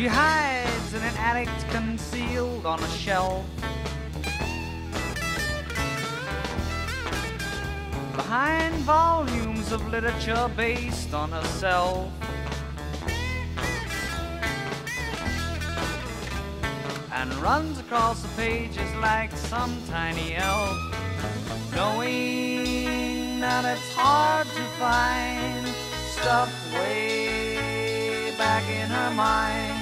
She hides in an attic concealed on a shelf. Behind volumes of literature based on herself. And runs across the pages like some tiny elf. Knowing that it's hard to find stuff way back in her mind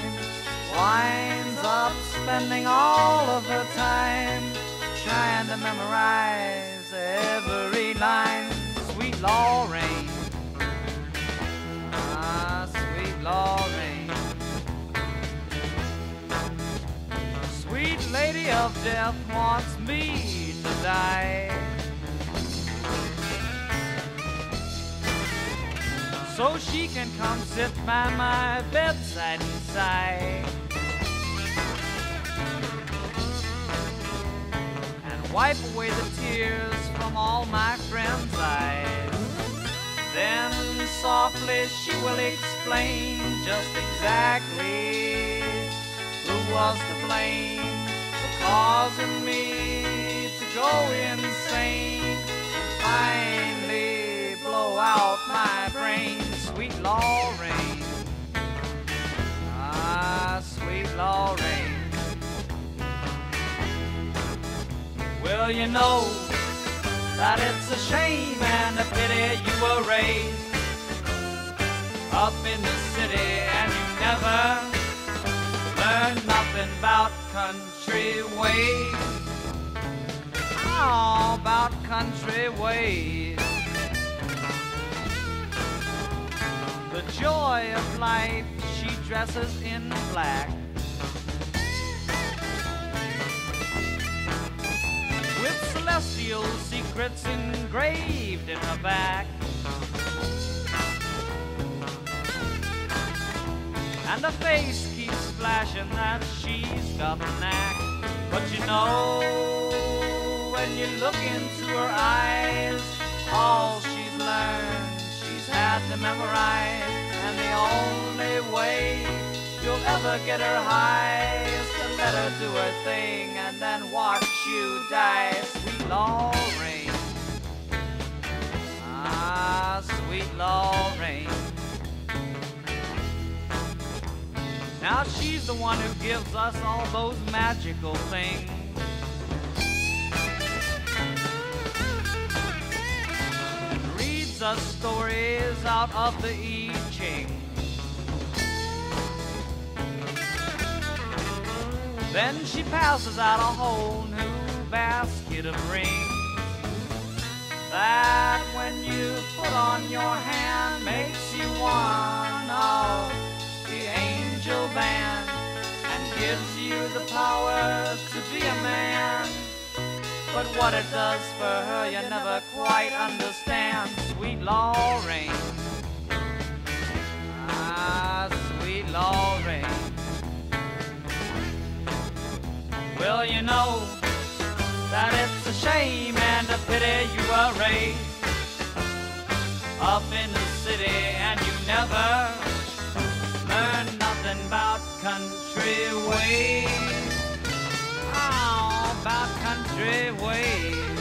winds up spending all of her time trying to memorize every line. Sweet Lorraine, ah, sweet Lorraine, sweet lady of death wants me to die. So she can come sit by my bedside and sigh. Wipe away the tears from all my friends' eyes. Then softly she will explain just exactly who was to blame for causing me to go insane and finally blow out my brain. Sweet Lorraine, ah, sweet Lorraine. Well, you know that it's a shame and a pity you were raised up in the city and you never learned nothing about country ways. Oh, about country ways. The joy of life she dresses in black celestial secrets engraved in her back. And her face keeps flashing that she's got the knack. But you know, when you look into her eyes, all she's learned, she's had to memorize. And the only way you'll ever get her high is to let her do her thing and then watch you die, Lorraine. Ah, sweet Lorraine. Now she's the one who gives us all those magical things. Reads us stories out of the I Ching. Then she passes out a whole new basket of rings that when you put on your hand makes you one of the angel band and gives you the power to be a man. But what it does for her you never quite understand, sweet Lorraine. Ah, sweet Lorraine. Well, you know shame and a pity you were raised up in the city and you never learned nothing about country ways. Oh, about country ways.